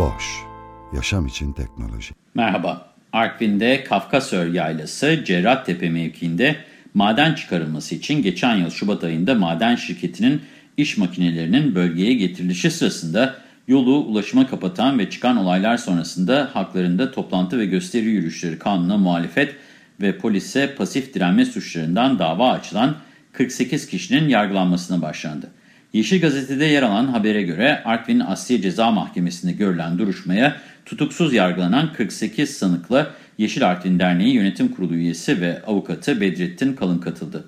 Boş, yaşam için teknoloji. Merhaba, Artvin'de Kafkasör Yaylası Cerrahtepe mevkiinde maden çıkarılması için geçen yıl Şubat ayında maden şirketinin iş makinelerinin bölgeye getirilişi sırasında yolu ulaşıma kapatan ve çıkan olaylar sonrasında haklarında toplantı ve gösteri yürüyüşleri kanuna muhalefet ve polise pasif direnme suçlarından dava açılan 48 kişinin yargılanmasına başlandı. Yeşil Gazete'de yer alan habere göre Artvin Asliye Ceza Mahkemesi'nde görülen duruşmaya tutuksuz yargılanan 48 sanıkla Yeşil Artvin Derneği Yönetim Kurulu üyesi ve avukatı Bedrettin Kalın katıldı.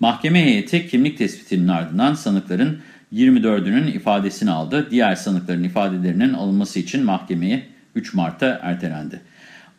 Mahkeme heyeti kimlik tespitinin ardından sanıkların 24'ünün ifadesini aldı. Diğer sanıkların ifadelerinin alınması için mahkemeye 3 Mart'ta ertelendi.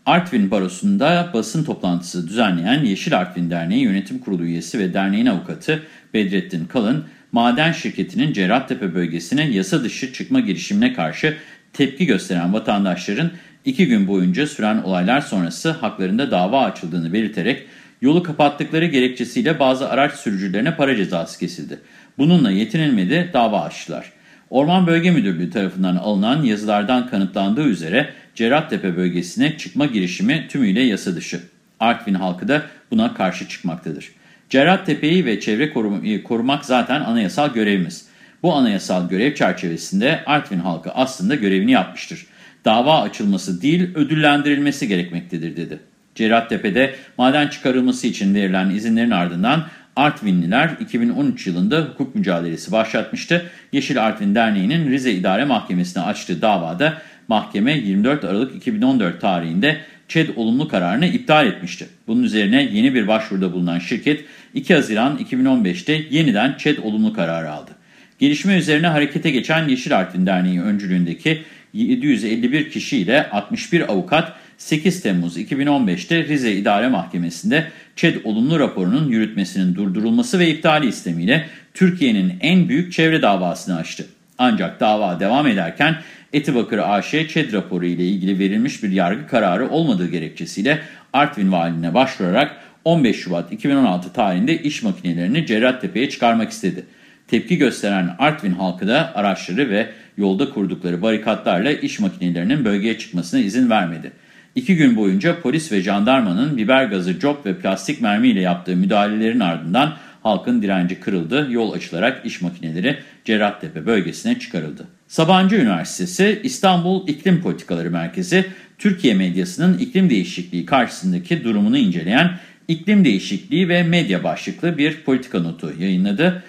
Artvin Barosu'nda basın toplantısı düzenleyen Yeşil Artvin Derneği Yönetim Kurulu üyesi ve derneğin avukatı Bedrettin Kalın, maden şirketinin Cerrahtepe bölgesine yasa dışı çıkma girişimine karşı tepki gösteren vatandaşların iki gün boyunca süren olaylar sonrası haklarında dava açıldığını belirterek yolu kapattıkları gerekçesiyle bazı araç sürücülerine para cezası kesildi. Bununla yetinilmedi, dava açtılar. Orman Bölge Müdürlüğü tarafından alınan yazılardan kanıtlandığı üzere Cerrahtepe bölgesine çıkma girişimi tümüyle yasa dışı. Artvin halkı da buna karşı çıkmaktadır. Cerrahtepe'yi ve çevre korum korumak zaten anayasal görevimiz. Bu anayasal görev çerçevesinde Artvin halkı aslında görevini yapmıştır. Dava açılması değil, ödüllendirilmesi gerekmektedir dedi. Cerrahtepe'de maden çıkarılması için verilen izinlerin ardından Artvinliler 2013 yılında hukuk mücadelesi başlatmıştı. Yeşil Artvin Derneği'nin Rize İdare Mahkemesi'ne açtığı davada mahkeme 24 Aralık 2014 tarihinde ÇED olumlu kararını iptal etmişti. Bunun üzerine yeni bir başvuruda bulunan şirket 2 Haziran 2015'te yeniden ÇED olumlu kararı aldı. Gelişme üzerine harekete geçen Yeşil Artvin Derneği öncülüğündeki 751 kişiyle 61 avukat 8 Temmuz 2015'te Rize İdare Mahkemesi'nde ÇED olumlu raporunun yürütmesinin durdurulması ve iptali istemiyle Türkiye'nin en büyük çevre davasını açtı. Ancak dava devam ederken Etibakır AŞ ÇED raporu ile ilgili verilmiş bir yargı kararı olmadığı gerekçesiyle Artvin Valiliğine başvurarak 15 Şubat 2016 tarihinde iş makinelerini Cerrahtepe'ye çıkarmak istedi. Tepki gösteren Artvin halkı da araçları ve yolda kurdukları barikatlarla iş makinelerinin bölgeye çıkmasına izin vermedi. İki gün boyunca polis ve jandarmanın biber gazı, cop ve plastik mermiyle yaptığı müdahalelerin ardından halkın direnci kırıldı, yol açılarak iş makineleri Cerrahtepe bölgesine çıkarıldı. Sabancı Üniversitesi İstanbul İklim Politikaları Merkezi, Türkiye medyasının iklim değişikliği karşısındaki durumunu inceleyen iklim değişikliği ve medya başlıklı bir politika notu yayınladı.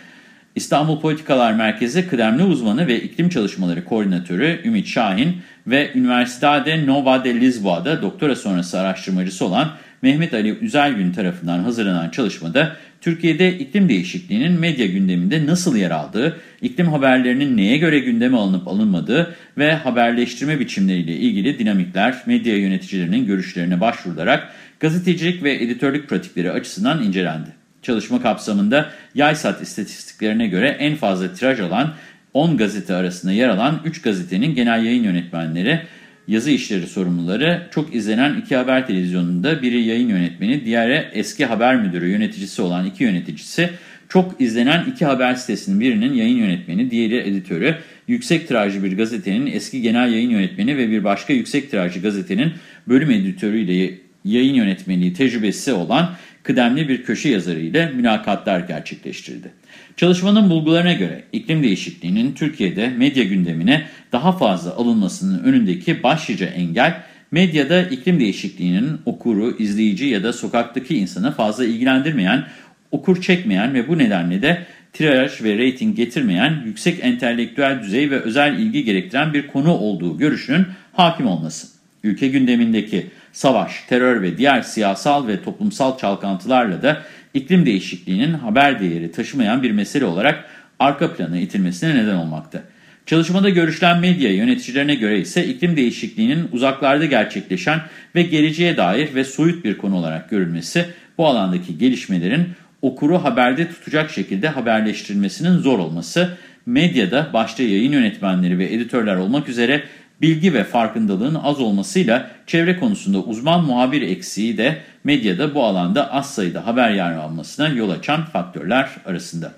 İstanbul Politikalar Merkezi kıdemli uzmanı ve iklim çalışmaları koordinatörü Ümit Şahin ve Universidade Nova de Lisboa'da doktora sonrası araştırmacısı olan Mehmet Ali Üzelgün tarafından hazırlanan çalışmada Türkiye'de iklim değişikliğinin medya gündeminde nasıl yer aldığı, iklim haberlerinin neye göre gündeme alınıp alınmadığı ve haberleştirme biçimleriyle ilgili dinamikler, medya yöneticilerinin görüşlerine başvurularak gazetecilik ve editörlük pratikleri açısından incelendi. Çalışma kapsamında Yaysat istatistiklerine göre en fazla tiraj alan 10 gazete arasında yer alan 3 gazetenin genel yayın yönetmenleri, yazı işleri sorumluları, çok izlenen iki haber televizyonunda biri yayın yönetmeni, diğeri eski haber müdürü yöneticisi olan iki yöneticisi, çok izlenen iki haber sitesinin birinin yayın yönetmeni, diğeri editörü, yüksek tirajlı bir gazetenin eski genel yayın yönetmeni ve bir başka yüksek tirajlı gazetenin bölüm editörüyle yayın yönetmenliği tecrübesi olan kıdemli bir köşe yazarı ile mülakatlar gerçekleştirdi. Çalışmanın bulgularına göre iklim değişikliğinin Türkiye'de medya gündemine daha fazla alınmasının önündeki başlıca engel, medyada iklim değişikliğinin okuru, izleyici ya da sokaktaki insanı fazla ilgilendirmeyen, okur çekmeyen ve bu nedenle de tiraj ve reyting getirmeyen, yüksek entelektüel düzey ve özel ilgi gerektiren bir konu olduğu görüşünün hakim olması. Ülke gündemindeki savaş, terör ve diğer siyasal ve toplumsal çalkantılarla da iklim değişikliğinin haber değeri taşımayan bir mesele olarak arka plana itilmesine neden olmakta. Çalışmada görüşülen medya yöneticilerine göre ise iklim değişikliğinin uzaklarda gerçekleşen ve geleceğe dair ve soyut bir konu olarak görülmesi, bu alandaki gelişmelerin okuru haberde tutacak şekilde haberleştirilmesinin zor olması, medyada başta yayın yönetmenleri ve editörler olmak üzere bilgi ve farkındalığın az olmasıyla çevre konusunda uzman muhabir eksiği de medyada bu alanda az sayıda haber yer almasına yol açan faktörler arasında.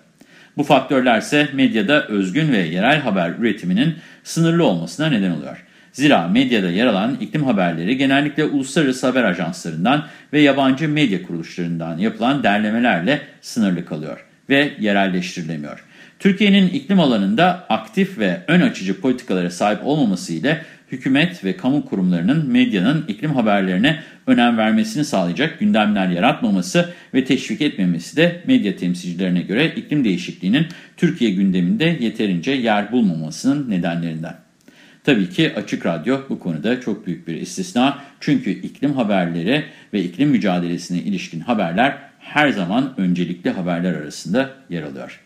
Bu faktörler ise medyada özgün ve yerel haber üretiminin sınırlı olmasına neden oluyor. Zira medyada yer alan iklim haberleri genellikle uluslararası haber ajanslarından ve yabancı medya kuruluşlarından yapılan derlemelerle sınırlı kalıyor ve yerelleştirilemiyor. Türkiye'nin iklim alanında aktif ve ön açıcı politikalara sahip olmaması ile hükümet ve kamu kurumlarının medyanın iklim haberlerine önem vermesini sağlayacak gündemler yaratmaması ve teşvik etmemesi de medya temsilcilerine göre iklim değişikliğinin Türkiye gündeminde yeterince yer bulmamasının nedenlerinden. Tabii ki Açık Radyo bu konuda çok büyük bir istisna. Çünkü iklim haberleri ve iklim mücadelesine ilişkin haberler her zaman öncelikli haberler arasında yer alıyor.